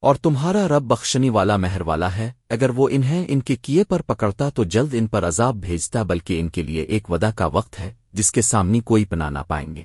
اور تمہارا رب بخشنی والا مہر والا ہے، اگر وہ انہیں ان کے کیے پر پکڑتا تو جلد ان پر عذاب بھیجتا، بلکہ ان کے لیے ایک ودا کا وقت ہے، جس کے سامنے کوئی پنا نہ پائیں گے۔